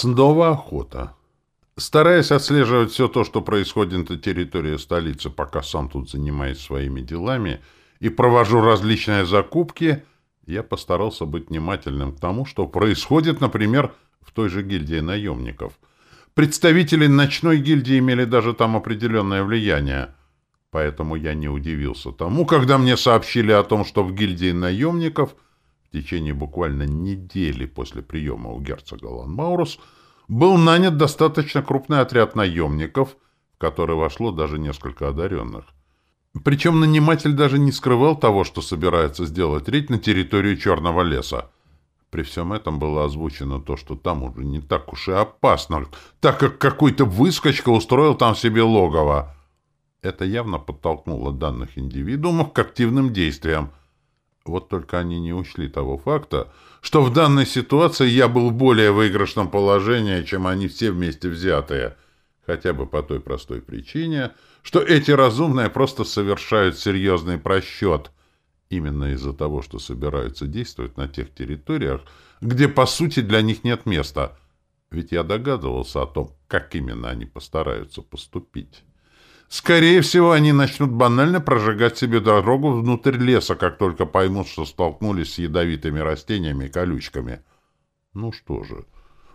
Снова охота. Стараясь отслеживать все то, что происходит на территории столицы, пока сам тут занимаюсь своими делами и провожу различные закупки, я постарался быть внимательным к тому, что происходит, например, в той же гильдии наемников. Представители ночной гильдии имели даже там определенное влияние, поэтому я не удивился тому, когда мне сообщили о том, что в гильдии наемников – в течение буквально недели после приема у герцога Ланмаурус был нанят достаточно крупный отряд наемников, в который вошло даже несколько одаренных. Причем наниматель даже не скрывал того, что собирается сделать рейд на территорию Черного леса. При всем этом было озвучено то, что там уже не так уж и опасно, так как какой-то выскочка устроил там себе логово. Это явно подтолкнуло данных индивидуумов к активным действиям, вот только они не учли того факта, что в данной ситуации я был в более выигрышном положении, чем они все вместе взятые. Хотя бы по той простой причине, что эти разумные просто совершают серьезный просчет. Именно из-за того, что собираются действовать на тех территориях, где, по сути, для них нет места. Ведь я догадывался о том, как именно они постараются поступить. Скорее всего, они начнут банально прожигать себе дорогу внутрь леса, как только поймут, что столкнулись с ядовитыми растениями и колючками. Ну что же,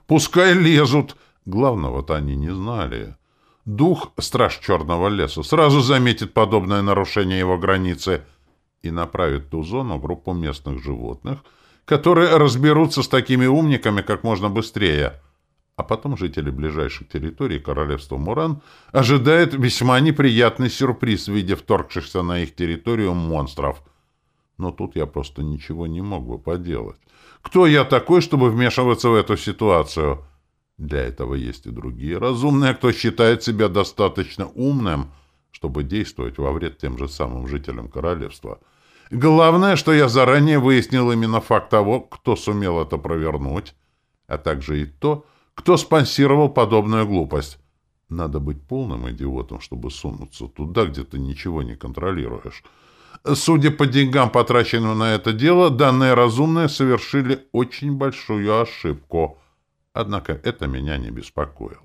пускай лезут. Главного-то они не знали. Дух, страж черного леса, сразу заметит подобное нарушение его границы и направит ту зону группу местных животных, которые разберутся с такими умниками как можно быстрее — а потом жители ближайших территорий королевства Муран ожидают весьма неприятный сюрприз в виде вторгшихся на их территорию монстров. Но тут я просто ничего не мог бы поделать. Кто я такой, чтобы вмешиваться в эту ситуацию? Для этого есть и другие разумные, кто считает себя достаточно умным, чтобы действовать во вред тем же самым жителям королевства. Главное, что я заранее выяснил именно факт того, кто сумел это провернуть, а также и то, кто спонсировал подобную глупость? Надо быть полным идиотом, чтобы сунуться туда, где ты ничего не контролируешь. Судя по деньгам, потраченным на это дело, данные разумные совершили очень большую ошибку. Однако это меня не беспокоило.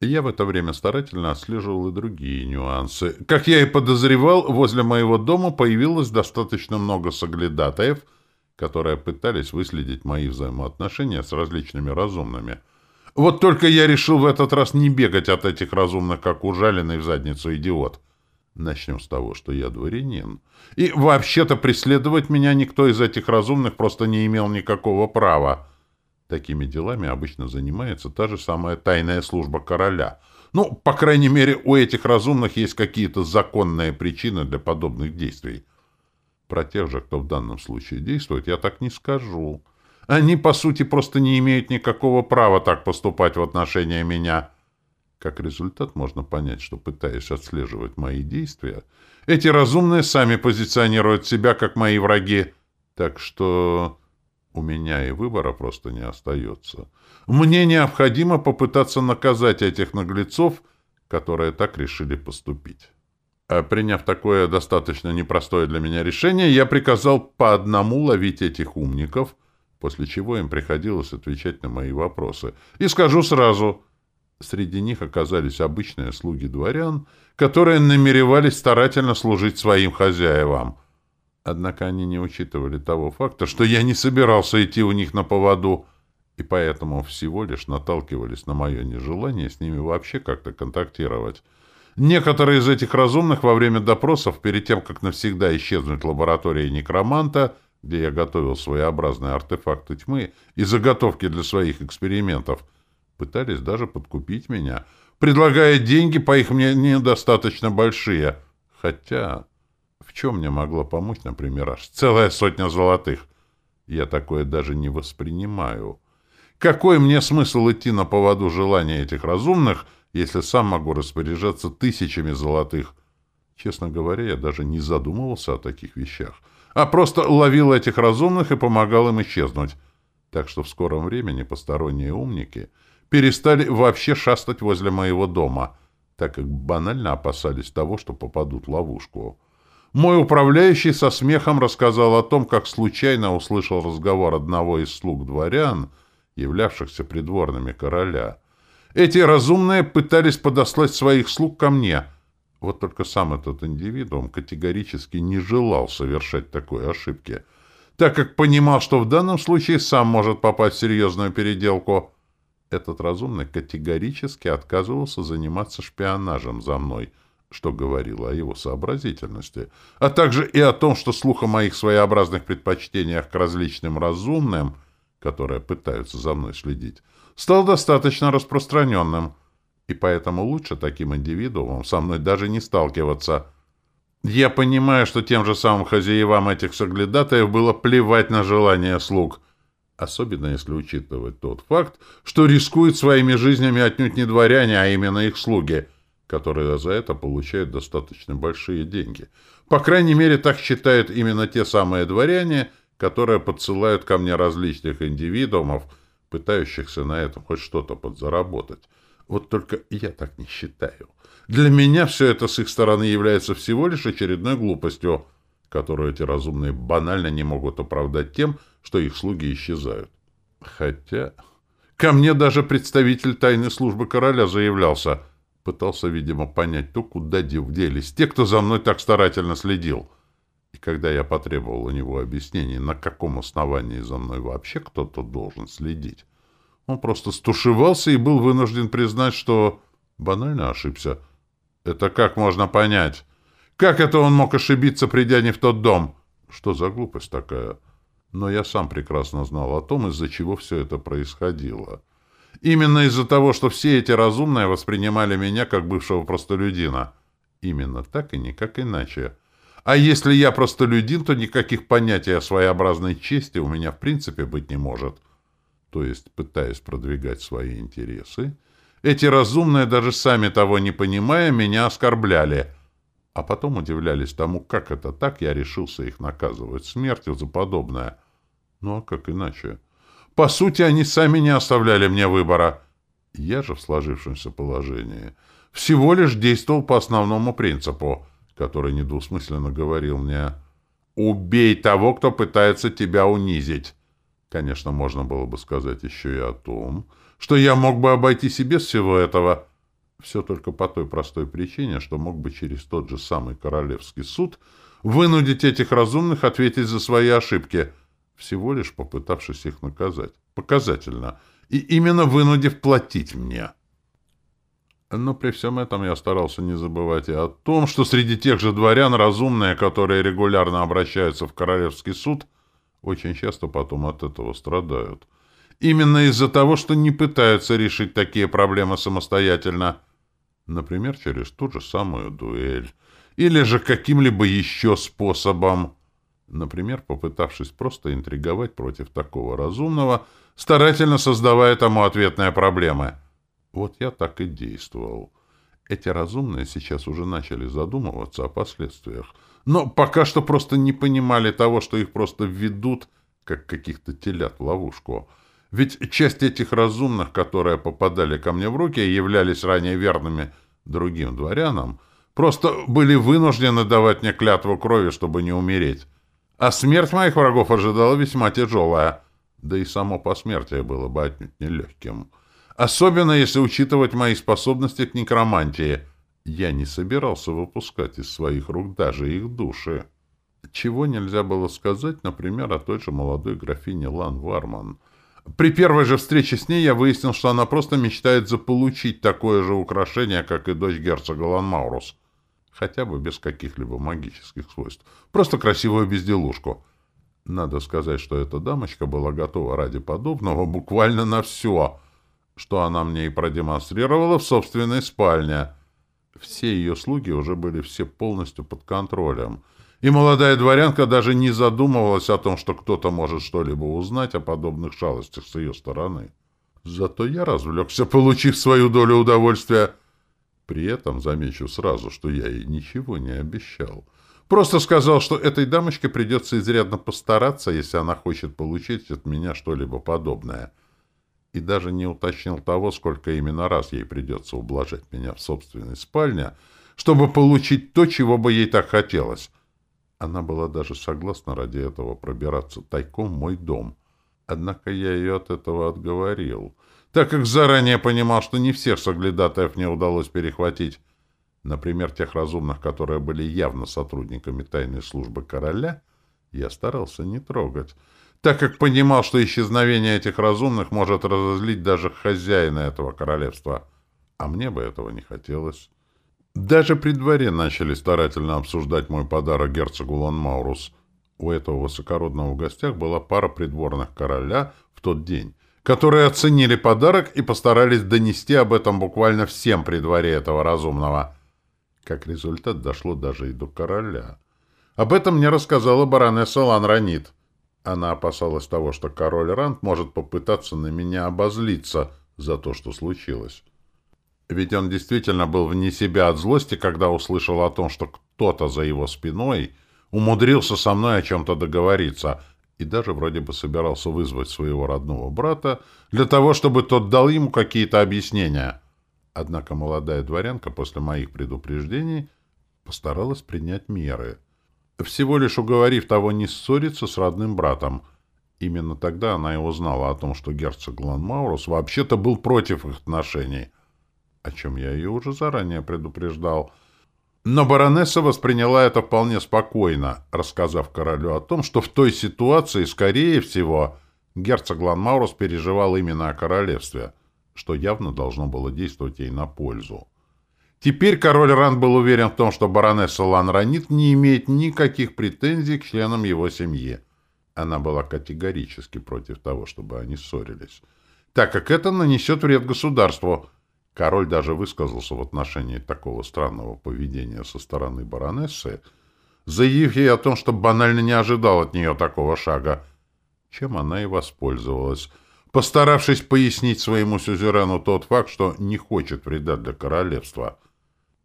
Я в это время старательно отслеживал и другие нюансы. Как я и подозревал, возле моего дома появилось достаточно много соглядатаев — которые пытались выследить мои взаимоотношения с различными разумными. Вот только я решил в этот раз не бегать от этих разумных, как ужаленный в задницу идиот. Начнем с того, что я дворянин. И вообще-то преследовать меня никто из этих разумных просто не имел никакого права. Такими делами обычно занимается та же самая тайная служба короля. Ну, по крайней мере, у этих разумных есть какие-то законные причины для подобных действий. Про тех же, кто в данном случае действует, я так не скажу. Они, по сути, просто не имеют никакого права так поступать в отношении меня. Как результат, можно понять, что, пытаясь отслеживать мои действия, эти разумные сами позиционируют себя как мои враги. Так что у меня и выбора просто не остается. Мне необходимо попытаться наказать этих наглецов, которые так решили поступить. А приняв такое достаточно непростое для меня решение, я приказал по одному ловить этих умников, после чего им приходилось отвечать на мои вопросы. И скажу сразу, среди них оказались обычные слуги дворян, которые намеревались старательно служить своим хозяевам. Однако они не учитывали того факта, что я не собирался идти у них на поводу, и поэтому всего лишь наталкивались на мое нежелание с ними вообще как-то контактировать. Некоторые из этих разумных во время допросов, перед тем, как навсегда исчезнуть лаборатории некроманта, где я готовил своеобразные артефакты тьмы и заготовки для своих экспериментов, пытались даже подкупить меня, предлагая деньги, по их мнению, достаточно большие. Хотя, в чем мне могло помочь, например, аж целая сотня золотых? Я такое даже не воспринимаю. Какой мне смысл идти на поводу желания этих разумных — если сам могу распоряжаться тысячами золотых. Честно говоря, я даже не задумывался о таких вещах, а просто ловил этих разумных и помогал им исчезнуть. Так что в скором времени посторонние умники перестали вообще шастать возле моего дома, так как банально опасались того, что попадут в ловушку. мой управляющий со смехом рассказал о том, как случайно услышал разговор одного из слуг дворян, являвшихся придворными короля. Эти разумные пытались подослать своих слуг ко мне. Вот только сам этот индивидуум категорически не желал совершать такой ошибки, так как понимал, что в данном случае сам может попасть в серьезную переделку. Этот разумный категорически отказывался заниматься шпионажем за мной — что говорило о его сообразительности, а также и о том, что слух о моих своеобразных предпочтениях к различным разумным, которые пытаются за мной следить, стал достаточно распространенным, и поэтому лучше таким индивидуумам со мной даже не сталкиваться. Я понимаю, что тем же самым хозяевам этих соглядатаев было плевать на желания слуг, особенно если учитывать тот факт, что рискуют своими жизнями отнюдь не дворяне, а именно их слуги — которые за это получают достаточно большие деньги. По крайней мере, так считают именно те самые дворяне, которые подсылают ко мне различных индивидуумов, пытающихся на этом хоть что-то подзаработать. Вот только я так не считаю. Для меня все это с их стороны является всего лишь очередной глупостью, которую эти разумные банально не могут оправдать тем, что их слуги исчезают. Хотя... Ко мне даже представитель тайной службы короля заявлялся — Пытался, видимо, понять то, куда делись те, кто за мной так старательно следил. И когда я потребовал у него объяснений, на каком основании за мной вообще кто-то должен следить, он просто стушевался и был вынужден признать, что банально ошибся. Это как можно понять? Как это он мог ошибиться, придя не в тот дом? Что за глупость такая? Но я сам прекрасно знал о том, из-за чего все это происходило. Именно из-за того, что все эти разумные воспринимали меня как бывшего простолюдина. Именно так и никак иначе. А если я простолюдин, то никаких понятий о своеобразной чести у меня в принципе быть не может. То есть, пытаясь продвигать свои интересы, эти разумные, даже сами того не понимая, меня оскорбляли, а потом удивлялись тому, как это так я решился их наказывать смертью за подобное. Ну а как иначе? — по сути, они сами не оставляли мне выбора. Я же в сложившемся положении всего лишь действовал по основному принципу, который недвусмысленно говорил мне «Убей того, кто пытается тебя унизить». Конечно, можно было бы сказать еще и о том, что я мог бы обойтись и без всего этого. Все только по той простой причине, что мог бы через тот же самый королевский суд вынудить этих разумных ответить за свои ошибки — всего лишь попытавшись их наказать. Показательно. И именно вынудив платить мне. Но при всем этом я старался не забывать и о том, что среди тех же дворян разумные, которые регулярно обращаются в Королевский суд, очень часто потом от этого страдают. Именно из-за того, что не пытаются решить такие проблемы самостоятельно. Например, через ту же самую дуэль. Или же каким-либо еще способом. Например, попытавшись просто интриговать против такого разумного, старательно создавая тому ответные проблемы. Вот я так и действовал. Эти разумные сейчас уже начали задумываться о последствиях, но пока что просто не понимали того, что их просто ведут, как каких-то телят в ловушку. Ведь часть этих разумных, которые попадали ко мне в руки и являлись ранее верными другим дворянам, просто были вынуждены давать мне клятву крови, чтобы не умереть. А смерть моих врагов ожидала весьма тяжелая. Да и само посмертие было бы отнюдь нелегким. Особенно если учитывать мои способности к некромантии. Я не собирался выпускать из своих рук даже их души. Чего нельзя было сказать, например, о той же молодой графине Лан Варман. При первой же встрече с ней я выяснил, что она просто мечтает заполучить такое же украшение, как и дочь герцога Лан Маурус хотя бы без каких-либо магических свойств. Просто красивую безделушку. Надо сказать, что эта дамочка была готова ради подобного буквально на все, что она мне и продемонстрировала в собственной спальне. Все ее слуги уже были все полностью под контролем. И молодая дворянка даже не задумывалась о том, что кто-то может что-либо узнать о подобных шалостях с ее стороны. Зато я развлекся, получив свою долю удовольствия — при этом замечу сразу, что я ей ничего не обещал. Просто сказал, что этой дамочке придется изрядно постараться, если она хочет получить от меня что-либо подобное. И даже не уточнил того, сколько именно раз ей придется ублажать меня в собственной спальне, чтобы получить то, чего бы ей так хотелось. Она была даже согласна ради этого пробираться тайком в мой дом. Однако я ее от этого отговорил, так как заранее понимал, что не всех соглядатаев мне удалось перехватить. Например, тех разумных, которые были явно сотрудниками тайной службы короля, я старался не трогать, так как понимал, что исчезновение этих разумных может разозлить даже хозяина этого королевства. А мне бы этого не хотелось. Даже при дворе начали старательно обсуждать мой подарок герцогу Ланмаурус. У этого высокородного в гостях была пара придворных короля в тот день, которые оценили подарок и постарались донести об этом буквально всем при дворе этого разумного. Как результат, дошло даже и до короля. Об этом мне рассказала баронесса Ланранит. Она опасалась того, что король Рант может попытаться на меня обозлиться за то, что случилось. Ведь он действительно был вне себя от злости, когда услышал о том, что кто-то за его спиной умудрился со мной о чем-то договориться и даже вроде бы собирался вызвать своего родного брата для того, чтобы тот дал ему какие-то объяснения. Однако молодая дворянка после моих предупреждений постаралась принять меры, всего лишь уговорив того не ссориться с родным братом. Именно тогда она и узнала о том, что герцог Ланмаурус вообще-то был против их отношений — о чем я ее уже заранее предупреждал. Но баронесса восприняла это вполне спокойно, рассказав королю о том, что в той ситуации, скорее всего, герцог Ланмаурус переживал именно о королевстве, что явно должно было действовать ей на пользу. Теперь король Ран был уверен в том, что баронесса Ланранит не имеет никаких претензий к членам его семьи. Она была категорически против того, чтобы они ссорились, так как это нанесет вред государству – Король даже высказался в отношении такого странного поведения со стороны баронессы, заявив ей о том, что банально не ожидал от нее такого шага, чем она и воспользовалась, постаравшись пояснить своему сюзерену тот факт, что не хочет вреда для королевства.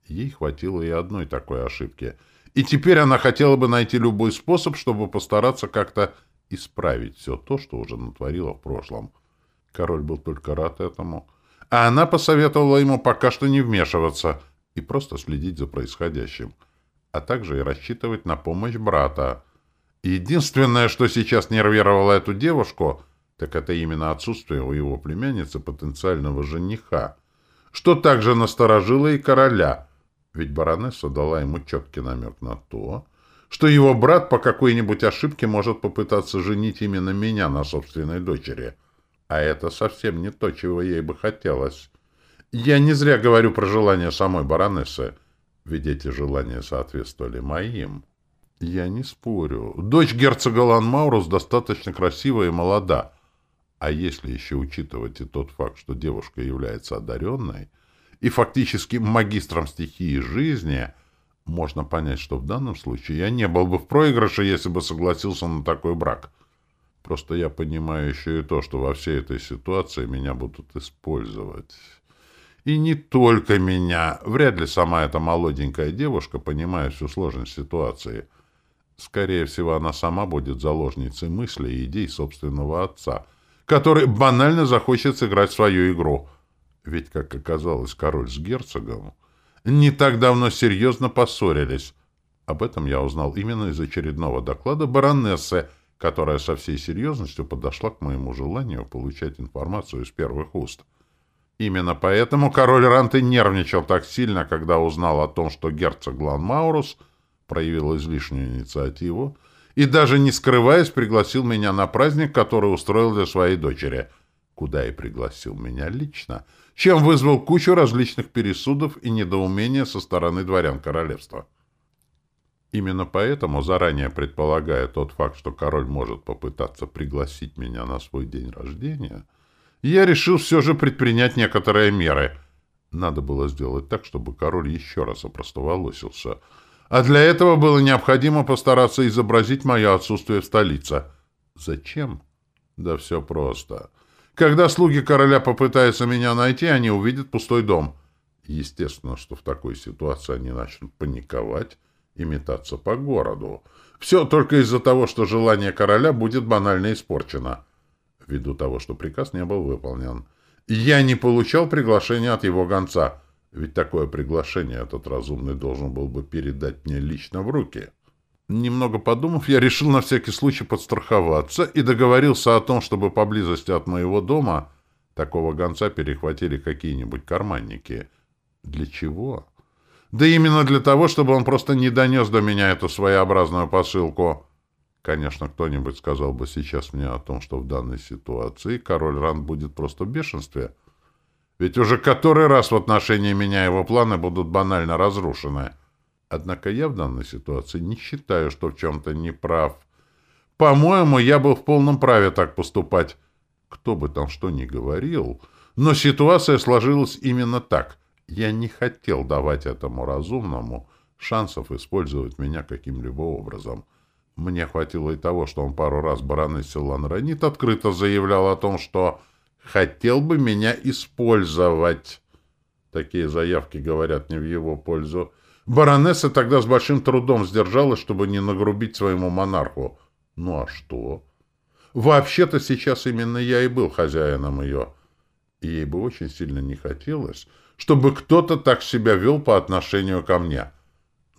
Ей хватило и одной такой ошибки, и теперь она хотела бы найти любой способ, чтобы постараться как-то исправить все то, что уже натворила в прошлом. Король был только рад этому — а она посоветовала ему пока что не вмешиваться и просто следить за происходящим, а также и рассчитывать на помощь брата. Единственное, что сейчас нервировало эту девушку, так это именно отсутствие у его племянницы потенциального жениха, что также насторожило и короля, ведь баронесса дала ему четкий намек на то, что его брат по какой-нибудь ошибке может попытаться женить именно меня на собственной дочери — а это совсем не то, чего ей бы хотелось. Я не зря говорю про желания самой баронессы, ведь эти желания соответствовали моим. Я не спорю. Дочь герцога Ланмаурус достаточно красивая и молода. А если еще учитывать и тот факт, что девушка является одаренной и фактически магистром стихии жизни, можно понять, что в данном случае я не был бы в проигрыше, если бы согласился на такой брак. Просто я понимаю еще и то, что во всей этой ситуации меня будут использовать. И не только меня. Вряд ли сама эта молоденькая девушка понимает всю сложность ситуации. Скорее всего, она сама будет заложницей мыслей и идей собственного отца, который банально захочет сыграть свою игру. Ведь, как оказалось, король с герцогом не так давно серьезно поссорились. Об этом я узнал именно из очередного доклада баронессы, которая со всей серьезностью подошла к моему желанию получать информацию из первых уст. Именно поэтому король Ранты нервничал так сильно, когда узнал о том, что герцог Гланмаурус проявил излишнюю инициативу и даже не скрываясь пригласил меня на праздник, который устроил для своей дочери, куда и пригласил меня лично, чем вызвал кучу различных пересудов и недоумения со стороны дворян королевства. Именно поэтому, заранее предполагая тот факт, что король может попытаться пригласить меня на свой день рождения, я решил все же предпринять некоторые меры. Надо было сделать так, чтобы король еще раз опростоволосился. А для этого было необходимо постараться изобразить мое отсутствие в столице. Зачем? Да все просто. Когда слуги короля попытаются меня найти, они увидят пустой дом. Естественно, что в такой ситуации они начнут паниковать, и метаться по городу. Все только из-за того, что желание короля будет банально испорчено, ввиду того, что приказ не был выполнен. Я не получал приглашения от его гонца, ведь такое приглашение этот разумный должен был бы передать мне лично в руки. Немного подумав, я решил на всякий случай подстраховаться и договорился о том, чтобы поблизости от моего дома такого гонца перехватили какие-нибудь карманники. Для чего? Да именно для того, чтобы он просто не донес до меня эту своеобразную посылку. Конечно, кто-нибудь сказал бы сейчас мне о том, что в данной ситуации король Ран будет просто в бешенстве. Ведь уже который раз в отношении меня его планы будут банально разрушены. Однако я в данной ситуации не считаю, что в чем-то не прав. По-моему, я был в полном праве так поступать. Кто бы там что ни говорил, но ситуация сложилась именно так. Я не хотел давать этому разумному шансов использовать меня каким-либо образом. Мне хватило и того, что он пару раз баронессе Ланранит открыто заявлял о том, что хотел бы меня использовать. Такие заявки говорят не в его пользу. Баронесса тогда с большим трудом сдержалась, чтобы не нагрубить своему монарху. Ну а что? Вообще-то сейчас именно я и был хозяином ее. И ей бы очень сильно не хотелось, чтобы кто-то так себя вел по отношению ко мне.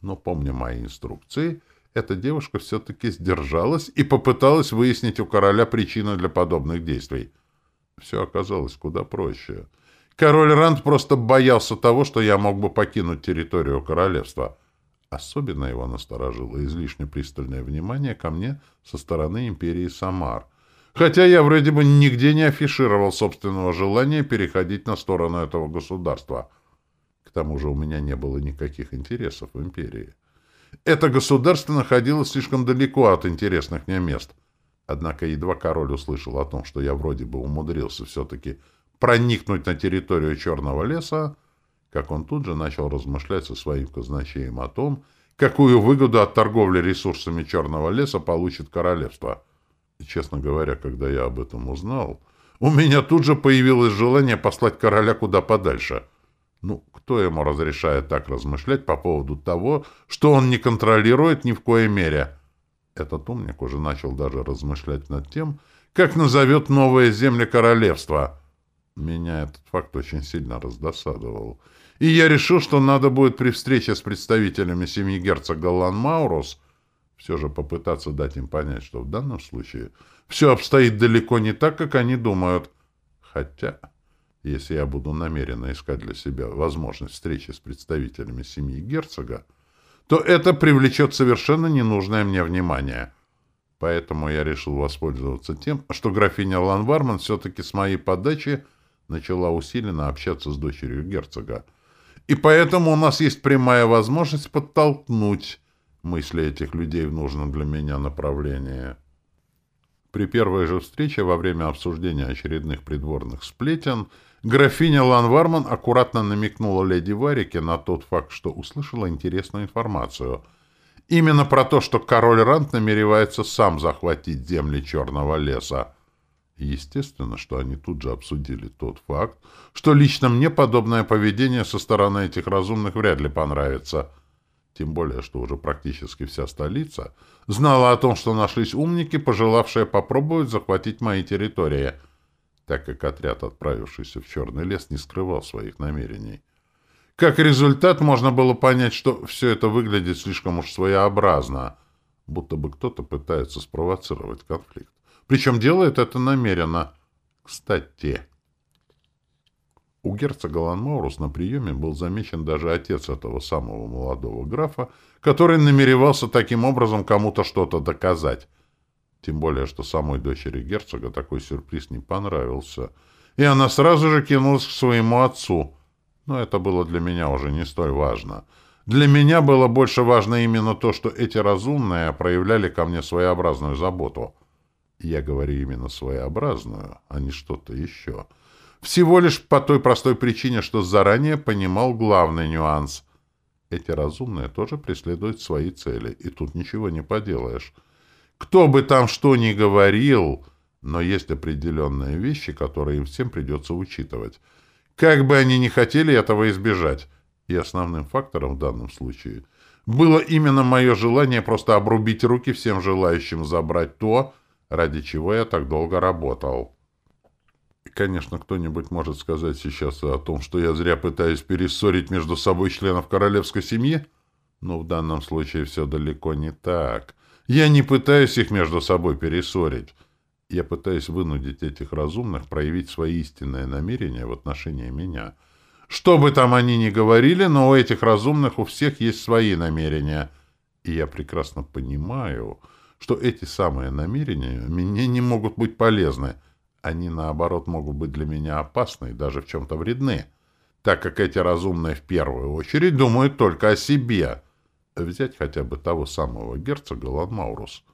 Но, помня мои инструкции, эта девушка все-таки сдержалась и попыталась выяснить у короля причину для подобных действий. Все оказалось куда проще — Король Ранд просто боялся того, что я мог бы покинуть территорию королевства. Особенно его насторожило излишне пристальное внимание ко мне со стороны империи Самар. Хотя я вроде бы нигде не афишировал собственного желания переходить на сторону этого государства. К тому же у меня не было никаких интересов в империи. Это государство находилось слишком далеко от интересных мне мест. Однако едва король услышал о том, что я вроде бы умудрился все-таки проникнуть на территорию Черного леса, как он тут же начал размышлять со своим казначеем о том, какую выгоду от торговли ресурсами Черного леса получит королевство. И, честно говоря, когда я об этом узнал, у меня тут же появилось желание послать короля куда подальше. Ну, кто ему разрешает так размышлять по поводу того, что он не контролирует ни в коей мере? Этот умник уже начал даже размышлять над тем, как назовет новые земли королевства — меня этот факт очень сильно раздосадовал. И я решил, что надо будет при встрече с представителями семьи герцога Лан-Маурус все же попытаться дать им понять, что в данном случае все обстоит далеко не так, как они думают. Хотя, если я буду намеренно искать для себя возможность встречи с представителями семьи герцога, то это привлечет совершенно ненужное мне внимание. Поэтому я решил воспользоваться тем, что графиня Ланварман все-таки с моей подачи начала усиленно общаться с дочерью герцога. И поэтому у нас есть прямая возможность подтолкнуть мысли этих людей в нужном для меня направлении. При первой же встрече во время обсуждения очередных придворных сплетен графиня Ланварман аккуратно намекнула леди Варике на тот факт, что услышала интересную информацию. Именно про то, что король Рант намеревается сам захватить земли Черного леса. Естественно, что они тут же обсудили тот факт, что лично мне подобное поведение со стороны этих разумных вряд ли понравится. Тем более, что уже практически вся столица знала о том, что нашлись умники, пожелавшие попробовать захватить мои территории, так как отряд, отправившийся в Черный лес, не скрывал своих намерений. Как результат, можно было понять, что все это выглядит слишком уж своеобразно, будто бы кто-то пытается спровоцировать конфликт. Причем делает это намеренно. Кстати, у герцога Ланмаурус на приеме был замечен даже отец этого самого молодого графа, который намеревался таким образом кому-то что-то доказать. Тем более, что самой дочери герцога такой сюрприз не понравился. И она сразу же кинулась к своему отцу. Но это было для меня уже не столь важно. Для меня было больше важно именно то, что эти разумные проявляли ко мне своеобразную заботу — я говорю именно своеобразную, а не что-то еще. Всего лишь по той простой причине, что заранее понимал главный нюанс. Эти разумные тоже преследуют свои цели, и тут ничего не поделаешь. Кто бы там что ни говорил, но есть определенные вещи, которые им всем придется учитывать. Как бы они ни хотели этого избежать. И основным фактором в данном случае было именно мое желание просто обрубить руки всем желающим забрать то, ради чего я так долго работал. Конечно, кто-нибудь может сказать сейчас о том, что я зря пытаюсь перессорить между собой членов королевской семьи, Но в данном случае все далеко не так. Я не пытаюсь их между собой перессорить. Я пытаюсь вынудить этих разумных проявить свои истинные намерения в отношении меня. Что бы там они ни говорили, но у этих разумных у всех есть свои намерения. И я прекрасно понимаю, что эти самые намерения мне не могут быть полезны. Они, наоборот, могут быть для меня опасны и даже в чем-то вредны, так как эти разумные в первую очередь думают только о себе. Взять хотя бы того самого герцога Ланмаурус.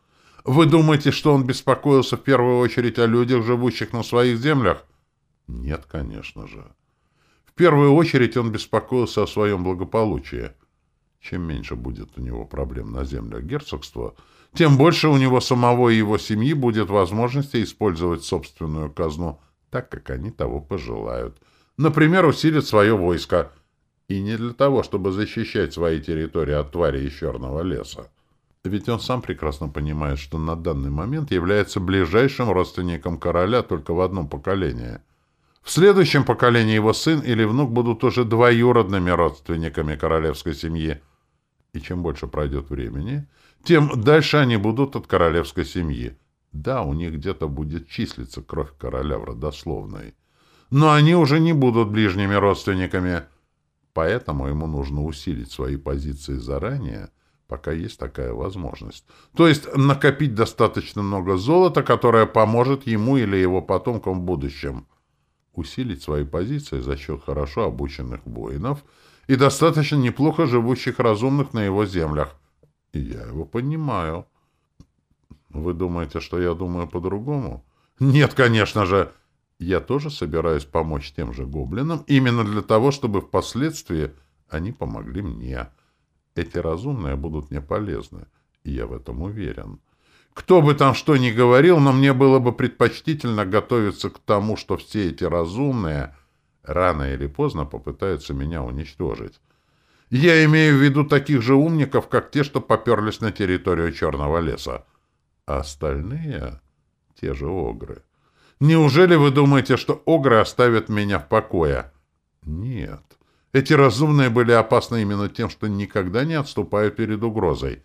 Вы думаете, что он беспокоился в первую очередь о людях, живущих на своих землях? Нет, конечно же. В первую очередь он беспокоился о своем благополучии. Чем меньше будет у него проблем на землях герцогства, тем больше у него самого и его семьи будет возможности использовать собственную казну так, как они того пожелают. Например, усилить свое войско. И не для того, чтобы защищать свои территории от тварей из черного леса. Ведь он сам прекрасно понимает, что на данный момент является ближайшим родственником короля только в одном поколении. В следующем поколении его сын или внук будут уже двоюродными родственниками королевской семьи – и чем больше пройдет времени, тем дальше они будут от королевской семьи. Да, у них где-то будет числиться кровь короля в родословной. Но они уже не будут ближними родственниками. Поэтому ему нужно усилить свои позиции заранее, пока есть такая возможность. То есть накопить достаточно много золота, которое поможет ему или его потомкам в будущем. Усилить свои позиции за счет хорошо обученных воинов – и достаточно неплохо живущих разумных на его землях. Я его понимаю. Вы думаете, что я думаю по-другому? Нет, конечно же. Я тоже собираюсь помочь тем же гоблинам, именно для того, чтобы впоследствии они помогли мне. Эти разумные будут мне полезны, и я в этом уверен. Кто бы там что ни говорил, но мне было бы предпочтительно готовиться к тому, что все эти разумные — рано или поздно попытаются меня уничтожить. Я имею в виду таких же умников, как те, что поперлись на территорию Черного леса. А остальные — те же огры. Неужели вы думаете, что огры оставят меня в покое? Нет. Эти разумные были опасны именно тем, что никогда не отступают перед угрозой.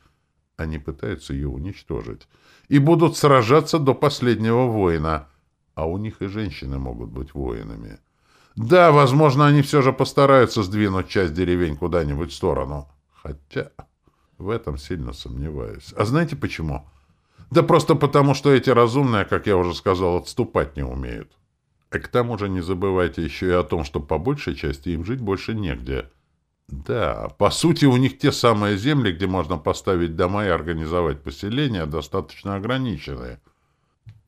Они пытаются ее уничтожить. И будут сражаться до последнего воина. А у них и женщины могут быть воинами. Да, возможно, они все же постараются сдвинуть часть деревень куда-нибудь в сторону. Хотя в этом сильно сомневаюсь. А знаете почему? Да просто потому, что эти разумные, как я уже сказал, отступать не умеют. И к тому же не забывайте еще и о том, что по большей части им жить больше негде. Да, по сути, у них те самые земли, где можно поставить дома и организовать поселения, достаточно ограниченные.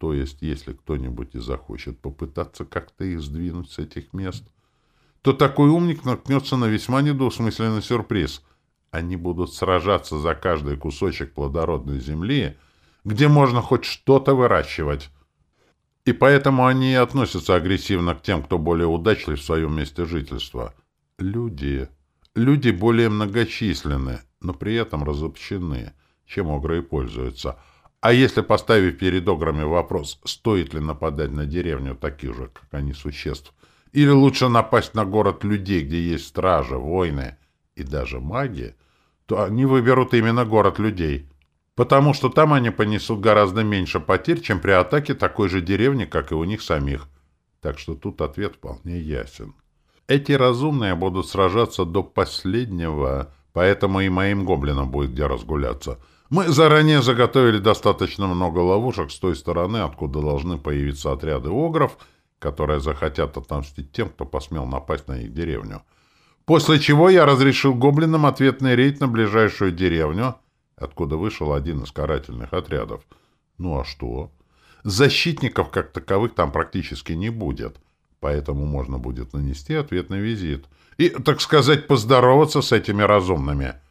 То есть, если кто-нибудь и захочет попытаться как-то их сдвинуть с этих мест, то такой умник наткнется на весьма недвусмысленный сюрприз. Они будут сражаться за каждый кусочек плодородной земли, где можно хоть что-то выращивать. И поэтому они и относятся агрессивно к тем, кто более удачлив в своем месте жительства. Люди. Люди более многочисленны, но при этом разобщены, чем огры и пользуются – а если поставив перед ограми вопрос, стоит ли нападать на деревню таких же, как они, существ, или лучше напасть на город людей, где есть стражи, войны и даже маги, то они выберут именно город людей, потому что там они понесут гораздо меньше потерь, чем при атаке такой же деревни, как и у них самих. Так что тут ответ вполне ясен. Эти разумные будут сражаться до последнего, поэтому и моим гоблинам будет где разгуляться — мы заранее заготовили достаточно много ловушек с той стороны, откуда должны появиться отряды огров, которые захотят отомстить тем, кто посмел напасть на их деревню. После чего я разрешил гоблинам ответный рейд на ближайшую деревню, откуда вышел один из карательных отрядов. Ну а что? Защитников как таковых там практически не будет, поэтому можно будет нанести ответный визит и, так сказать, поздороваться с этими разумными —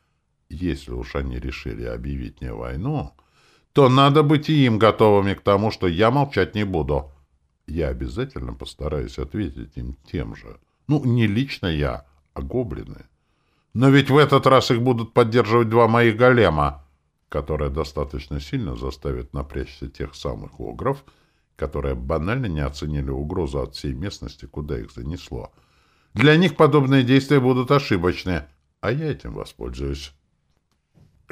если уж они решили объявить мне войну, то надо быть и им готовыми к тому, что я молчать не буду. Я обязательно постараюсь ответить им тем же. Ну, не лично я, а гоблины. Но ведь в этот раз их будут поддерживать два моих голема, которые достаточно сильно заставят напрячься тех самых огров, которые банально не оценили угрозу от всей местности, куда их занесло. Для них подобные действия будут ошибочны, а я этим воспользуюсь.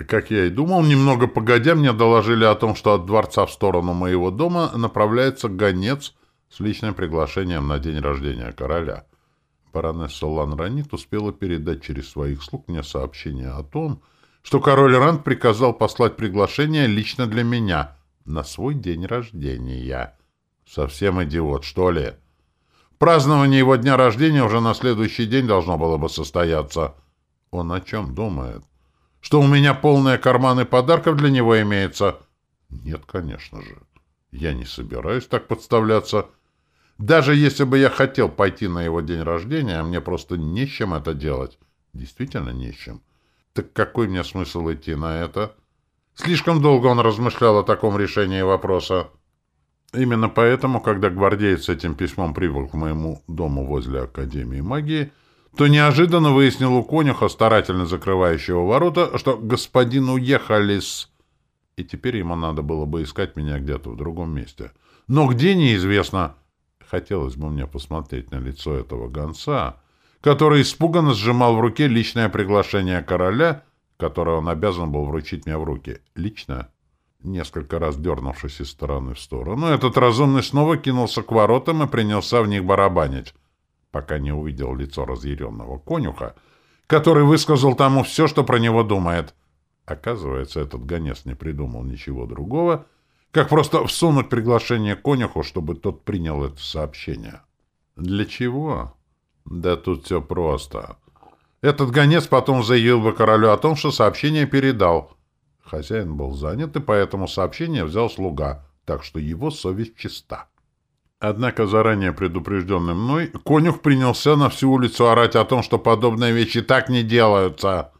Как я и думал, немного погодя мне доложили о том, что от дворца в сторону моего дома направляется гонец с личным приглашением на день рождения короля. Баронесса Лан Ранит успела передать через своих слуг мне сообщение о том, что король Ранд приказал послать приглашение лично для меня на свой день рождения. Совсем идиот, что ли? Празднование его дня рождения уже на следующий день должно было бы состояться. Он о чем думает? Что у меня полные карманы подарков для него имеется? Нет, конечно же. Я не собираюсь так подставляться. Даже если бы я хотел пойти на его день рождения, мне просто не с чем это делать. Действительно не с чем. Так какой мне смысл идти на это? Слишком долго он размышлял о таком решении вопроса. Именно поэтому, когда гвардеец с этим письмом прибыл к моему дому возле Академии магии, то неожиданно выяснил у конюха, старательно закрывающего ворота, что господин уехали с... И теперь ему надо было бы искать меня где-то в другом месте. Но где, неизвестно. Хотелось бы мне посмотреть на лицо этого гонца, который испуганно сжимал в руке личное приглашение короля, которое он обязан был вручить мне в руки. Лично, несколько раз дернувшись из стороны в сторону, этот разумный снова кинулся к воротам и принялся в них барабанить пока не увидел лицо разъяренного конюха, который высказал тому все, что про него думает. Оказывается, этот гонец не придумал ничего другого, как просто всунуть приглашение конюху, чтобы тот принял это сообщение. Для чего? Да тут все просто. Этот гонец потом заявил бы королю о том, что сообщение передал. Хозяин был занят, и поэтому сообщение взял слуга, так что его совесть чиста. Однако заранее предупрежденный мной, конюх принялся на всю улицу орать о том, что подобные вещи так не делаются.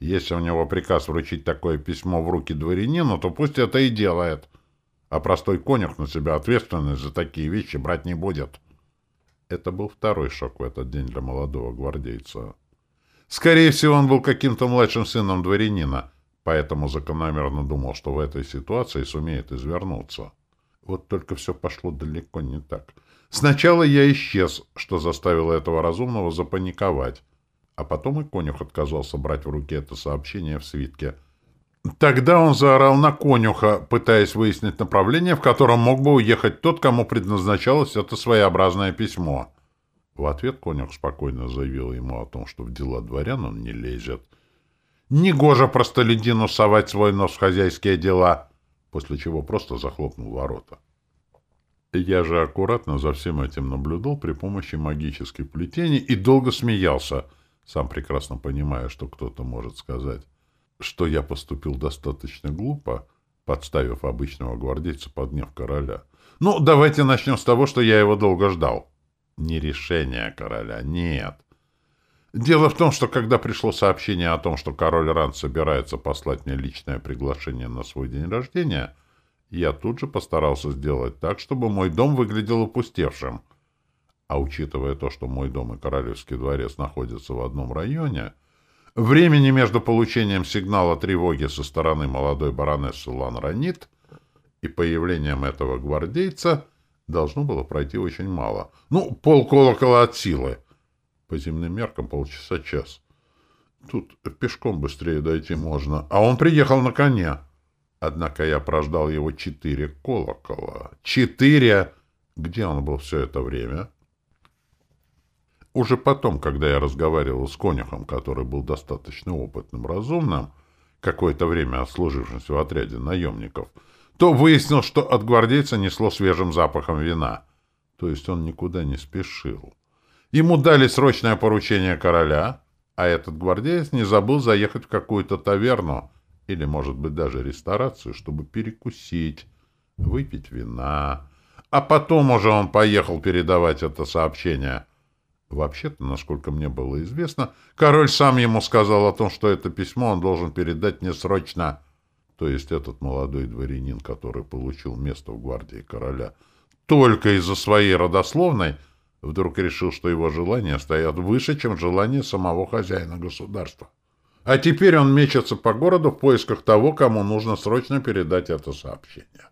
Если у него приказ вручить такое письмо в руки дворянину, то пусть это и делает. А простой конюх на себя ответственность за такие вещи брать не будет. Это был второй шок в этот день для молодого гвардейца. Скорее всего, он был каким-то младшим сыном дворянина, поэтому закономерно думал, что в этой ситуации сумеет извернуться. Вот только все пошло далеко не так. Сначала я исчез, что заставило этого разумного запаниковать. А потом и конюх отказался брать в руки это сообщение в свитке. Тогда он заорал на конюха, пытаясь выяснить направление, в котором мог бы уехать тот, кому предназначалось это своеобразное письмо. В ответ конюх спокойно заявил ему о том, что в дела дворян он не лезет. Негоже простолюдину совать свой нос в хозяйские дела — после чего просто захлопнул ворота. Я же аккуратно за всем этим наблюдал при помощи магических плетений и долго смеялся, сам прекрасно понимая, что кто-то может сказать, что я поступил достаточно глупо, подставив обычного гвардейца под гнев короля. Ну, давайте начнем с того, что я его долго ждал. Не решение короля, нет. Дело в том, что когда пришло сообщение о том, что король Ран собирается послать мне личное приглашение на свой день рождения, я тут же постарался сделать так, чтобы мой дом выглядел опустевшим. А учитывая то, что мой дом и Королевский дворец находятся в одном районе, времени между получением сигнала тревоги со стороны молодой баронессы Лан Ранит и появлением этого гвардейца должно было пройти очень мало. Ну, полколокола от силы. По земным меркам полчаса-час. Тут пешком быстрее дойти можно. А он приехал на коне. Однако я прождал его четыре колокола. Четыре! Где он был все это время? Уже потом, когда я разговаривал с конюхом, который был достаточно опытным, разумным, какое-то время отслужившимся в отряде наемников, то выяснил, что от гвардейца несло свежим запахом вина. То есть он никуда не спешил. Ему дали срочное поручение короля, а этот гвардеец не забыл заехать в какую-то таверну или, может быть, даже ресторацию, чтобы перекусить, выпить вина. А потом уже он поехал передавать это сообщение. Вообще-то, насколько мне было известно, король сам ему сказал о том, что это письмо он должен передать не срочно. То есть этот молодой дворянин, который получил место в гвардии короля, только из-за своей родословной — Вдруг решил, что его желания стоят выше, чем желания самого хозяина государства. А теперь он мечется по городу в поисках того, кому нужно срочно передать это сообщение.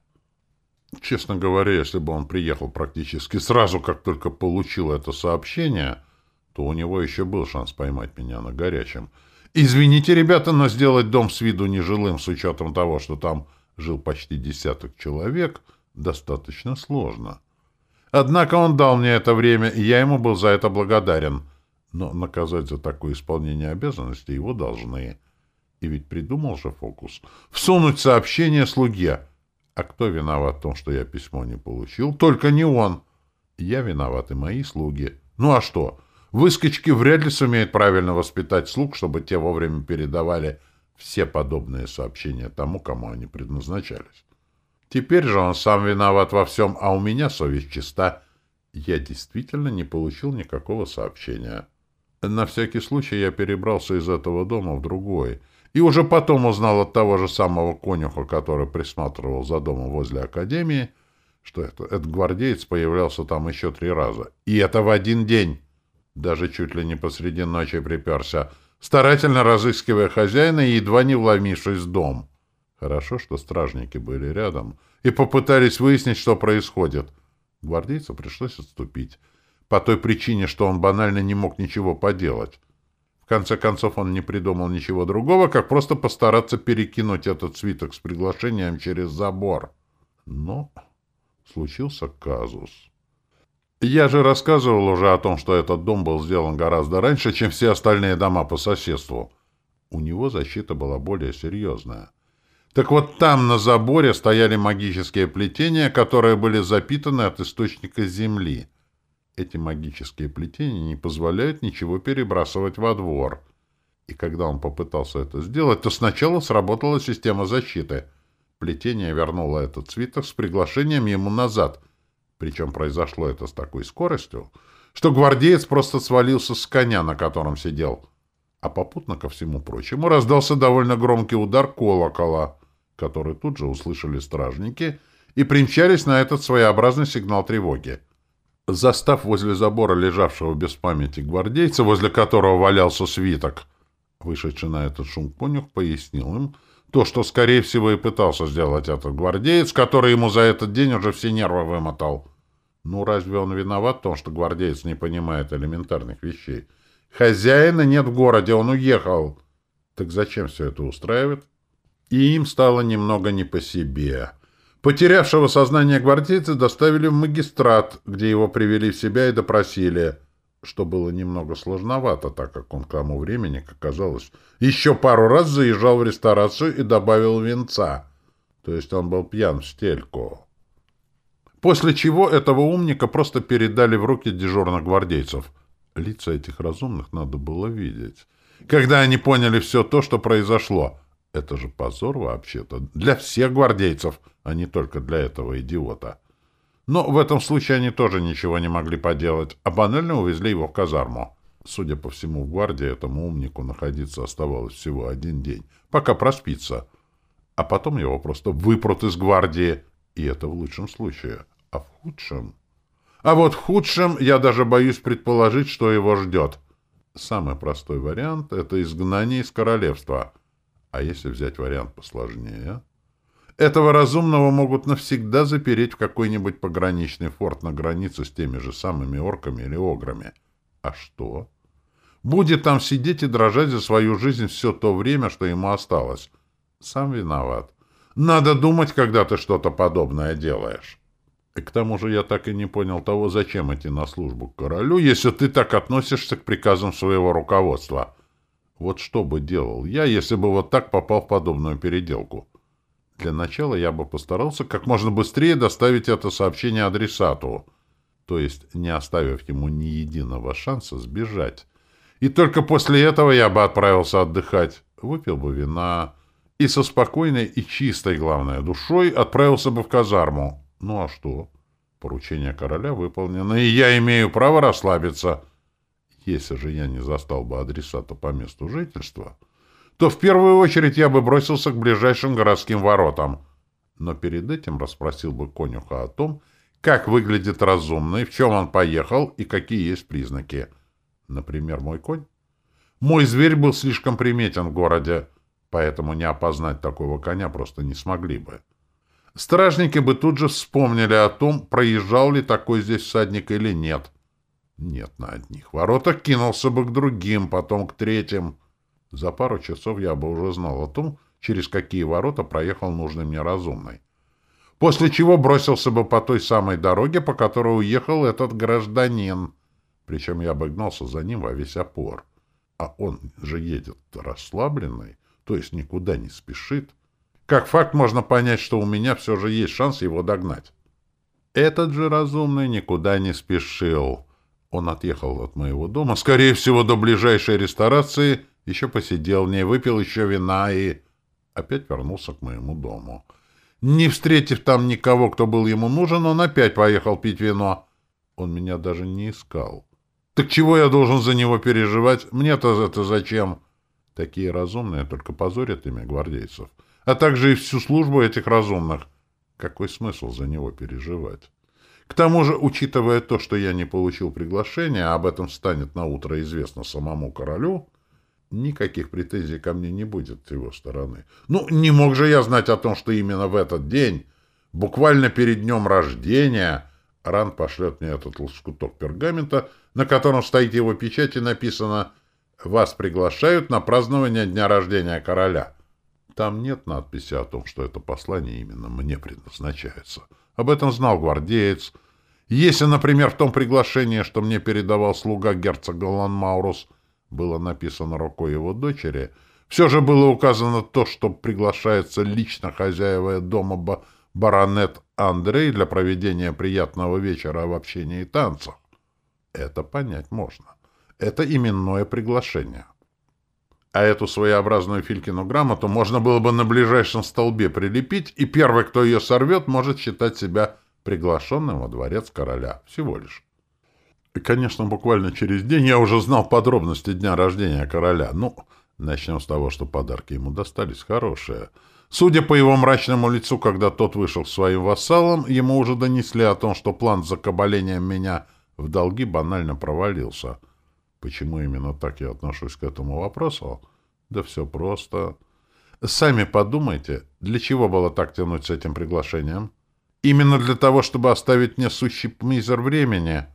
Честно говоря, если бы он приехал практически сразу, как только получил это сообщение, то у него еще был шанс поймать меня на горячем. Извините, ребята, но сделать дом с виду нежилым с учетом того, что там жил почти десяток человек, достаточно сложно. Однако он дал мне это время, и я ему был за это благодарен. Но наказать за такое исполнение обязанностей его должны. И ведь придумал же фокус. Всунуть сообщение слуге. А кто виноват в том, что я письмо не получил? Только не он. Я виноват и мои слуги. Ну а что? Выскочки вряд ли сумеют правильно воспитать слуг, чтобы те вовремя передавали все подобные сообщения тому, кому они предназначались. Теперь же он сам виноват во всем, а у меня совесть чиста. Я действительно не получил никакого сообщения. На всякий случай я перебрался из этого дома в другой — и уже потом узнал от того же самого конюха, который присматривал за домом возле академии, что это, этот гвардеец появлялся там еще три раза. И это в один день. Даже чуть ли не посреди ночи приперся, старательно разыскивая хозяина и едва не вломившись в дом. Хорошо, что стражники были рядом и попытались выяснить, что происходит. Гвардейцу пришлось отступить. По той причине, что он банально не мог ничего поделать. В конце концов, он не придумал ничего другого, как просто постараться перекинуть этот свиток с приглашением через забор. Но случился казус. Я же рассказывал уже о том, что этот дом был сделан гораздо раньше, чем все остальные дома по соседству. У него защита была более серьезная. Так вот там на заборе стояли магические плетения, которые были запитаны от источника земли — эти магические плетения не позволяют ничего перебрасывать во двор. И когда он попытался это сделать, то сначала сработала система защиты. Плетение вернуло этот свиток с приглашением ему назад. Причем произошло это с такой скоростью, что гвардеец просто свалился с коня, на котором сидел. А попутно ко всему прочему раздался довольно громкий удар колокола, который тут же услышали стражники и примчались на этот своеобразный сигнал тревоги. Застав возле забора лежавшего без памяти гвардейца, возле которого валялся свиток, вышедший на этот шум конюх пояснил им то, что, скорее всего, и пытался сделать этот гвардеец, который ему за этот день уже все нервы вымотал. Ну, разве он виноват в том, что гвардеец не понимает элементарных вещей? Хозяина нет в городе, он уехал. Так зачем все это устраивает? И им стало немного не по себе. Потерявшего сознание гвардейца доставили в магистрат, где его привели в себя и допросили, что было немного сложновато, так как он к тому времени, как казалось, еще пару раз заезжал в ресторацию и добавил венца. То есть он был пьян в стельку. После чего этого умника просто передали в руки дежурных гвардейцев. Лица этих разумных надо было видеть. Когда они поняли все то, что произошло — это же позор вообще-то. Для всех гвардейцев, а не только для этого идиота. Но в этом случае они тоже ничего не могли поделать, а банально увезли его в казарму. Судя по всему, в гвардии этому умнику находиться оставалось всего один день, пока проспится. А потом его просто выпрут из гвардии. И это в лучшем случае. А в худшем... А вот в худшем я даже боюсь предположить, что его ждет. Самый простой вариант — это изгнание из королевства — а если взять вариант посложнее? Этого разумного могут навсегда запереть в какой-нибудь пограничный форт на границе с теми же самыми орками или ограми. А что? Будет там сидеть и дрожать за свою жизнь все то время, что ему осталось. Сам виноват. Надо думать, когда ты что-то подобное делаешь. И к тому же я так и не понял того, зачем идти на службу к королю, если ты так относишься к приказам своего руководства. Вот что бы делал я, если бы вот так попал в подобную переделку? Для начала я бы постарался как можно быстрее доставить это сообщение адресату, то есть не оставив ему ни единого шанса сбежать. И только после этого я бы отправился отдыхать, выпил бы вина и со спокойной и чистой, главное, душой отправился бы в казарму. Ну а что? Поручение короля выполнено, и я имею право расслабиться — если же я не застал бы адресата по месту жительства, то в первую очередь я бы бросился к ближайшим городским воротам. Но перед этим расспросил бы конюха о том, как выглядит разумный, в чем он поехал и какие есть признаки. Например, мой конь. Мой зверь был слишком приметен в городе, поэтому не опознать такого коня просто не смогли бы. Стражники бы тут же вспомнили о том, проезжал ли такой здесь всадник или нет. Нет, на одних воротах кинулся бы к другим, потом к третьим. За пару часов я бы уже знал о том, через какие ворота проехал нужный мне разумный. После чего бросился бы по той самой дороге, по которой уехал этот гражданин. Причем я обогнался за ним во весь опор. А он же едет расслабленный, то есть никуда не спешит. Как факт можно понять, что у меня все же есть шанс его догнать. Этот же разумный никуда не спешил. Он отъехал от моего дома, скорее всего, до ближайшей ресторации, еще посидел в ней, выпил еще вина и опять вернулся к моему дому. Не встретив там никого, кто был ему нужен, он опять поехал пить вино. Он меня даже не искал. Так чего я должен за него переживать? Мне-то это зачем? Такие разумные только позорят имя гвардейцев. А также и всю службу этих разумных. Какой смысл за него переживать? К тому же, учитывая то, что я не получил приглашения, а об этом станет на утро известно самому королю, никаких претензий ко мне не будет с его стороны. Ну, не мог же я знать о том, что именно в этот день, буквально перед днем рождения, Ран пошлет мне этот лоскуток пергамента, на котором стоит его печать и написано «Вас приглашают на празднование дня рождения короля». Там нет надписи о том, что это послание именно мне предназначается. Об этом знал гвардеец. Если, например, в том приглашении, что мне передавал слуга герцога Ланмаурус, было написано рукой его дочери, все же было указано то, что приглашается лично хозяева дома баронет Андрей для проведения приятного вечера в общении и танцах. Это понять можно. Это именное приглашение. А эту своеобразную Филькину грамоту можно было бы на ближайшем столбе прилепить, и первый, кто ее сорвет, может считать себя приглашенным во дворец короля. Всего лишь. И, конечно, буквально через день я уже знал подробности дня рождения короля. Ну, начнем с того, что подарки ему достались хорошие — Судя по его мрачному лицу, когда тот вышел своим вассалам, ему уже донесли о том, что план с закабалением меня в долги банально провалился. Почему именно так я отношусь к этому вопросу? Да все просто. Сами подумайте, для чего было так тянуть с этим приглашением? Именно для того, чтобы оставить мне сущий мизер времени,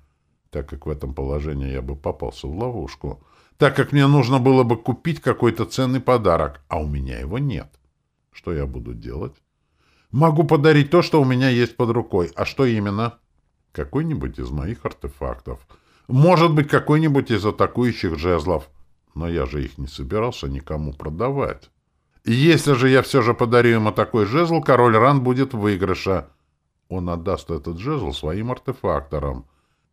так как в этом положении я бы попался в ловушку, так как мне нужно было бы купить какой-то ценный подарок, а у меня его нет. Что я буду делать? Могу подарить то, что у меня есть под рукой. А что именно? Какой-нибудь из моих артефактов. Может быть, какой-нибудь из атакующих жезлов. Но я же их не собирался никому продавать. Если же я все же подарю ему такой жезл, король Ран будет в выигрыше. Он отдаст этот жезл своим артефакторам.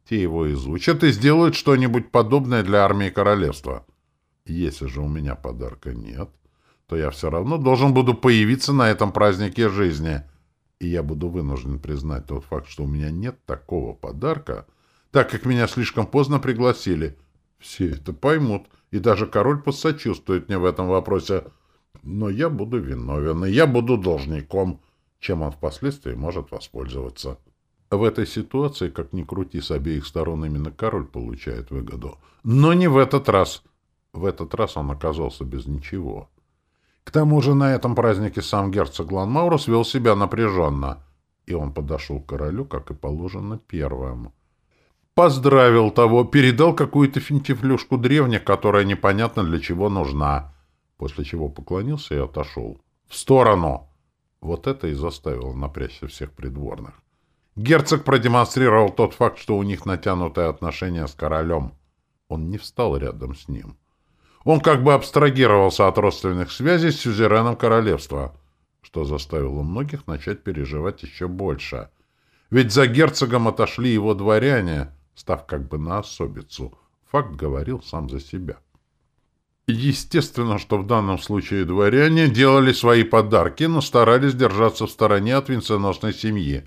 Те его изучат и сделают что-нибудь подобное для армии королевства. Если же у меня подарка нет, то я все равно должен буду появиться на этом празднике жизни. И я буду вынужден признать тот факт, что у меня нет такого подарка, так как меня слишком поздно пригласили. Все это поймут, и даже король посочувствует мне в этом вопросе. Но я буду виновен, и я буду должником, чем он впоследствии может воспользоваться. В этой ситуации, как ни крути, с обеих сторон именно король получает выгоду. Но не в этот раз. В этот раз он оказался без ничего. К тому же на этом празднике сам герцог Ланмаурус вел себя напряженно, и он подошел к королю, как и положено, первым. Поздравил того, передал какую-то финтифлюшку древних, которая непонятно для чего нужна, после чего поклонился и отошел. «В сторону!» Вот это и заставило напрячься всех придворных. Герцог продемонстрировал тот факт, что у них натянутое отношение с королем. Он не встал рядом с ним. Он как бы абстрагировался от родственных связей с сюзереном королевства, что заставило многих начать переживать еще больше. Ведь за герцогом отошли его дворяне, став как бы на особицу. Факт говорил сам за себя. Естественно, что в данном случае дворяне делали свои подарки, но старались держаться в стороне от венценосной семьи,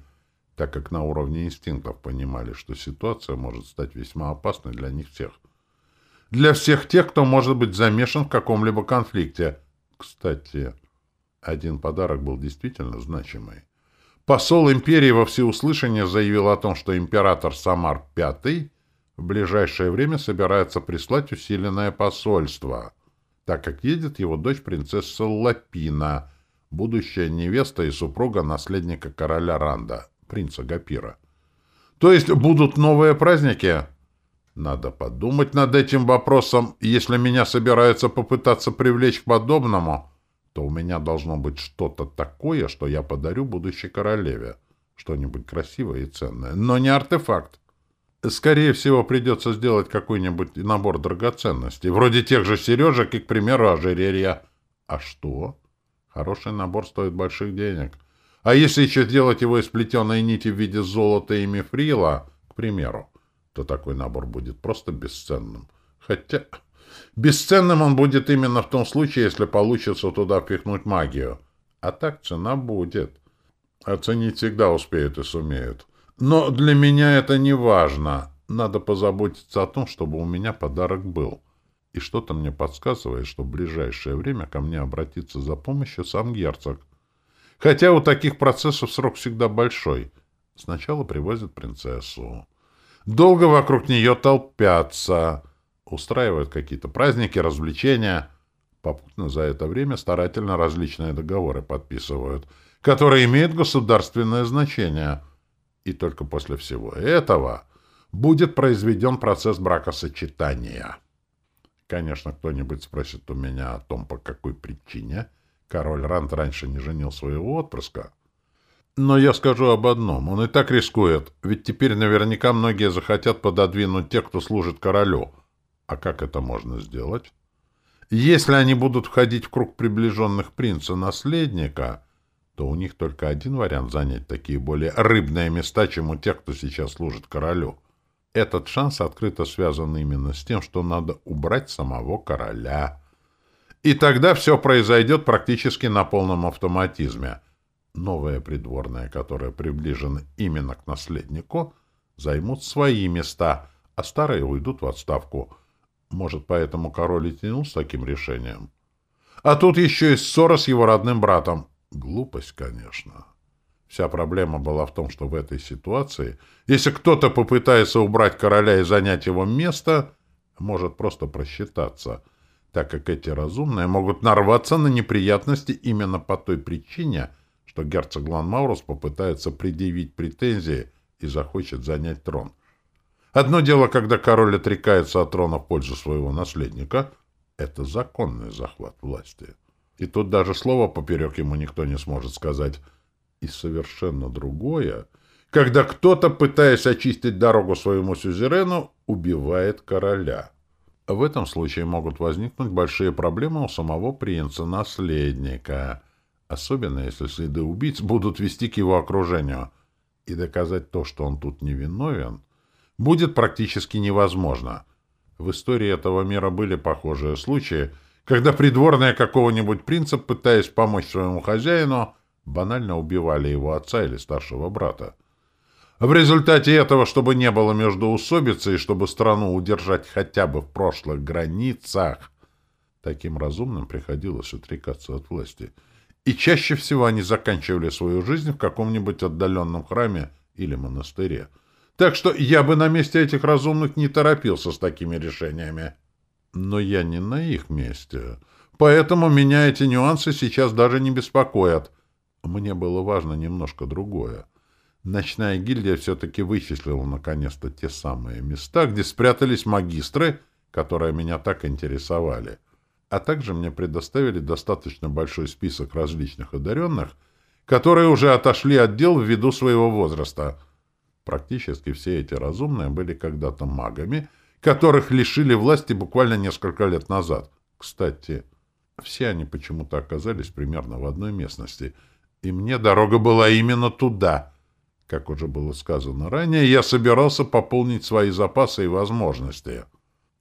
так как на уровне инстинктов понимали, что ситуация может стать весьма опасной для них всех – для всех тех, кто может быть замешан в каком-либо конфликте. Кстати, один подарок был действительно значимый. Посол империи во всеуслышание заявил о том, что император Самар V в ближайшее время собирается прислать усиленное посольство, так как едет его дочь принцесса Лапина, будущая невеста и супруга наследника короля Ранда, принца Гапира. То есть будут новые праздники? Надо подумать над этим вопросом. Если меня собираются попытаться привлечь к подобному, то у меня должно быть что-то такое, что я подарю будущей королеве. Что-нибудь красивое и ценное. Но не артефакт. Скорее всего, придется сделать какой-нибудь набор драгоценностей, вроде тех же сережек и, к примеру, ожерелья. А что? Хороший набор стоит больших денег. А если еще сделать его из плетеной нити в виде золота и мифрила, к примеру, то такой набор будет просто бесценным. Хотя бесценным он будет именно в том случае, если получится туда впихнуть магию. А так цена будет. Оценить всегда успеют и сумеют. Но для меня это не важно. Надо позаботиться о том, чтобы у меня подарок был. И что-то мне подсказывает, что в ближайшее время ко мне обратится за помощью сам герцог. Хотя у таких процессов срок всегда большой. Сначала привозят принцессу. Долго вокруг нее толпятся, устраивают какие-то праздники, развлечения. Попутно за это время старательно различные договоры подписывают, которые имеют государственное значение. И только после всего этого будет произведен процесс бракосочетания. Конечно, кто-нибудь спросит у меня о том, по какой причине король Рант раньше не женил своего отпрыска. Но я скажу об одном. Он и так рискует, ведь теперь наверняка многие захотят пододвинуть тех, кто служит королю. А как это можно сделать? Если они будут входить в круг приближенных принца-наследника, то у них только один вариант занять такие более рыбные места, чем у тех, кто сейчас служит королю. Этот шанс открыто связан именно с тем, что надо убрать самого короля. И тогда все произойдет практически на полном автоматизме — Новые придворные, которые приближены именно к наследнику, займут свои места, а старые уйдут в отставку. Может, поэтому король и тянул с таким решением. А тут еще и ссора с его родным братом. Глупость, конечно. Вся проблема была в том, что в этой ситуации, если кто-то попытается убрать короля и занять его место, может просто просчитаться, так как эти разумные могут нарваться на неприятности именно по той причине, что герцог Гланмаурус попытается предъявить претензии и захочет занять трон. Одно дело, когда король отрекается от трона в пользу своего наследника, это законный захват власти. И тут даже слова поперек ему никто не сможет сказать. И совершенно другое, когда кто-то, пытаясь очистить дорогу своему сюзерену, убивает короля. В этом случае могут возникнуть большие проблемы у самого принца-наследника — особенно если следы убийц будут вести к его окружению, и доказать то, что он тут невиновен, будет практически невозможно. В истории этого мира были похожие случаи, когда придворные какого-нибудь принца, пытаясь помочь своему хозяину, банально убивали его отца или старшего брата. В результате этого, чтобы не было междоусобицы и чтобы страну удержать хотя бы в прошлых границах, таким разумным приходилось отрекаться от власти — и чаще всего они заканчивали свою жизнь в каком-нибудь отдаленном храме или монастыре. Так что я бы на месте этих разумных не торопился с такими решениями. Но я не на их месте. Поэтому меня эти нюансы сейчас даже не беспокоят. Мне было важно немножко другое. Ночная гильдия все-таки вычислила наконец-то те самые места, где спрятались магистры, которые меня так интересовали. А также мне предоставили достаточно большой список различных одаренных, которые уже отошли от дел ввиду своего возраста. Практически все эти разумные были когда-то магами, которых лишили власти буквально несколько лет назад. Кстати, все они почему-то оказались примерно в одной местности, и мне дорога была именно туда. Как уже было сказано ранее, я собирался пополнить свои запасы и возможности.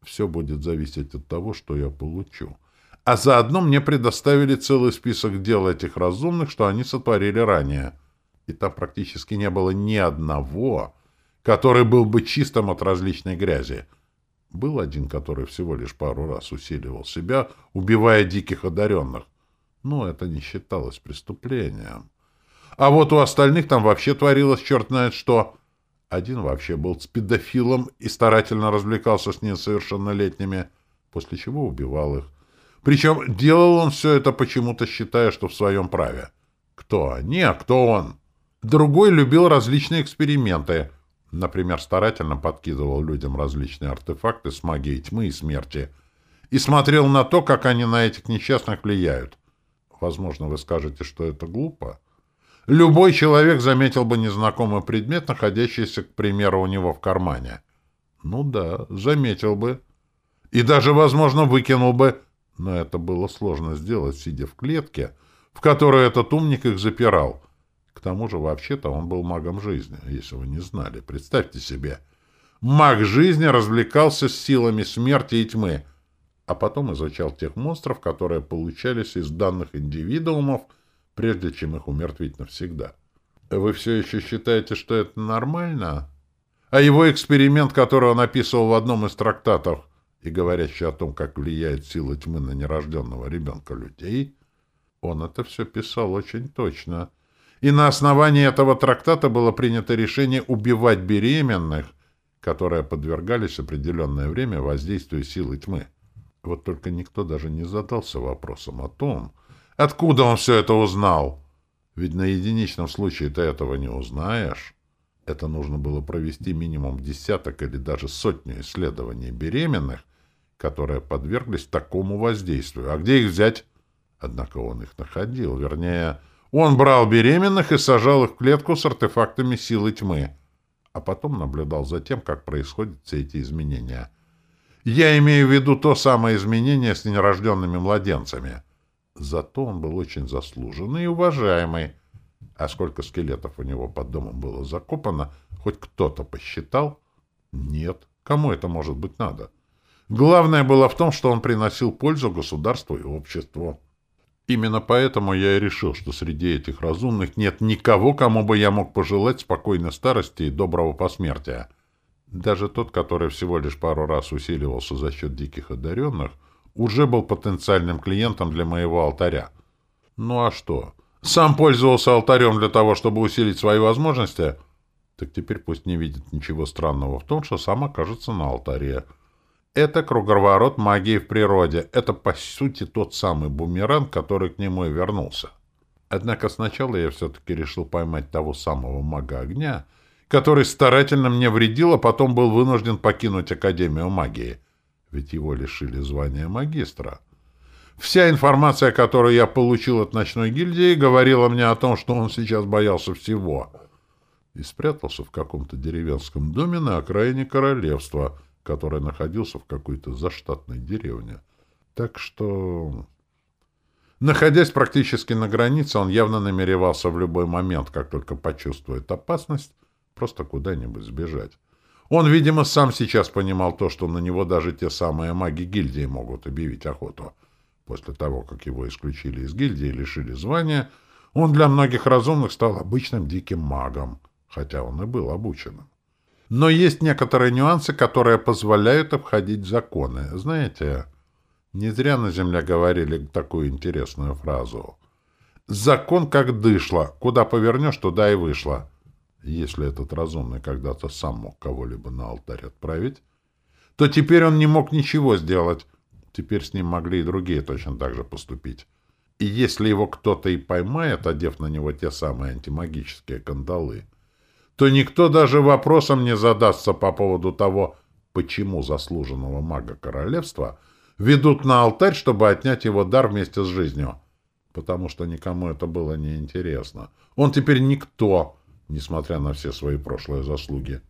Все будет зависеть от того, что я получу. А заодно мне предоставили целый список дел этих разумных, что они сотворили ранее. И там практически не было ни одного, который был бы чистым от различной грязи. Был один, который всего лишь пару раз усиливал себя, убивая диких одаренных. Но это не считалось преступлением. А вот у остальных там вообще творилось черт знает что. Один вообще был с педофилом и старательно развлекался с несовершеннолетними, после чего убивал их. Причем делал он все это почему-то считая, что в своем праве. Кто они, а кто он? Другой любил различные эксперименты. Например, старательно подкидывал людям различные артефакты с магией тьмы и смерти и смотрел на то, как они на этих несчастных влияют. Возможно, вы скажете, что это глупо. Любой человек заметил бы незнакомый предмет, находящийся, к примеру, у него в кармане. Ну да, заметил бы. И даже, возможно, выкинул бы. Но это было сложно сделать, сидя в клетке, в которой этот умник их запирал. К тому же, вообще-то, он был магом жизни, если вы не знали. Представьте себе. Маг жизни развлекался с силами смерти и тьмы, а потом изучал тех монстров, которые получались из данных индивидуумов, прежде чем их умертвить навсегда. Вы все еще считаете, что это нормально? А его эксперимент, который он описывал в одном из трактатов, и говорящий о том, как влияет сила тьмы на нерожденного ребенка людей, он это все писал очень точно. И на основании этого трактата было принято решение убивать беременных, которые подвергались определенное время воздействию силы тьмы. Вот только никто даже не задался вопросом о том, откуда он все это узнал. Ведь на единичном случае ты этого не узнаешь. Это нужно было провести минимум десяток или даже сотню исследований беременных, которые подверглись такому воздействию. А где их взять? Однако он их находил. Вернее, он брал беременных и сажал их в клетку с артефактами силы тьмы. А потом наблюдал за тем, как происходят все эти изменения. Я имею в виду то самое изменение с нерожденными младенцами. Зато он был очень заслуженный и уважаемый. А сколько скелетов у него под домом было закопано, хоть кто-то посчитал? Нет. Кому это может быть надо? Главное было в том, что он приносил пользу государству и обществу. Именно поэтому я и решил, что среди этих разумных нет никого, кому бы я мог пожелать спокойной старости и доброго посмертия. Даже тот, который всего лишь пару раз усиливался за счет диких одаренных, уже был потенциальным клиентом для моего алтаря. Ну а что? Сам пользовался алтарем для того, чтобы усилить свои возможности? Так теперь пусть не видит ничего странного в том, что сам окажется на алтаре. Это круговорот магии в природе. Это, по сути, тот самый бумеранг, который к нему и вернулся. Однако сначала я все-таки решил поймать того самого мага огня, который старательно мне вредил, а потом был вынужден покинуть Академию магии. Ведь его лишили звания магистра. Вся информация, которую я получил от ночной гильдии, говорила мне о том, что он сейчас боялся всего. И спрятался в каком-то деревенском доме на окраине королевства — который находился в какой-то заштатной деревне. Так что... Находясь практически на границе, он явно намеревался в любой момент, как только почувствует опасность, просто куда-нибудь сбежать. Он, видимо, сам сейчас понимал то, что на него даже те самые маги гильдии могут объявить охоту. После того, как его исключили из гильдии и лишили звания, он для многих разумных стал обычным диким магом, хотя он и был обученным. Но есть некоторые нюансы, которые позволяют обходить законы. Знаете, не зря на Земле говорили такую интересную фразу. «Закон как дышло. Куда повернешь, туда и вышло». Если этот разумный когда-то сам мог кого-либо на алтарь отправить, то теперь он не мог ничего сделать. Теперь с ним могли и другие точно так же поступить. И если его кто-то и поймает, одев на него те самые антимагические кандалы, то никто даже вопросом не задастся по поводу того, почему заслуженного мага королевства ведут на алтарь, чтобы отнять его дар вместе с жизнью. Потому что никому это было не интересно. Он теперь никто, несмотря на все свои прошлые заслуги.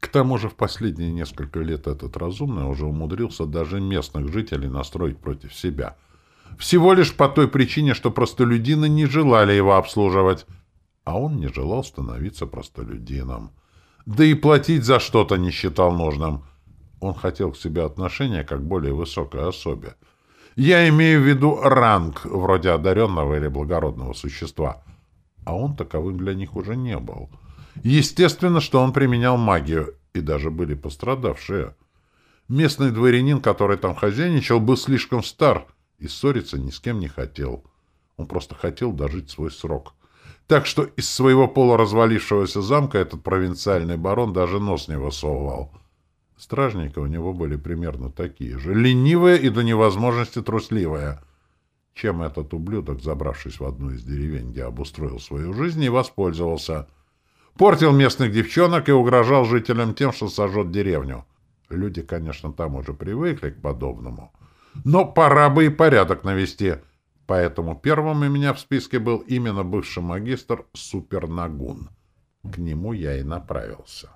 К тому же в последние несколько лет этот разумный уже умудрился даже местных жителей настроить против себя. Всего лишь по той причине, что простолюдины не желали его обслуживать, а он не желал становиться простолюдином. Да и платить за что-то не считал нужным. Он хотел к себе отношения как более высокой особе. Я имею в виду ранг, вроде одаренного или благородного существа. А он таковым для них уже не был. Естественно, что он применял магию, и даже были пострадавшие. Местный дворянин, который там хозяйничал, был слишком стар и ссориться ни с кем не хотел. Он просто хотел дожить свой срок. Так что из своего полуразвалившегося замка этот провинциальный барон даже нос не высовывал. Стражники у него были примерно такие же. Ленивые и до невозможности трусливые. Чем этот ублюдок, забравшись в одну из деревень, где обустроил свою жизнь, и воспользовался. Портил местных девчонок и угрожал жителям тем, что сожжет деревню. Люди, конечно, там уже привыкли к подобному. Но пора бы и порядок навести. Поэтому первым у меня в списке был именно бывший магистр Супернагун. К нему я и направился.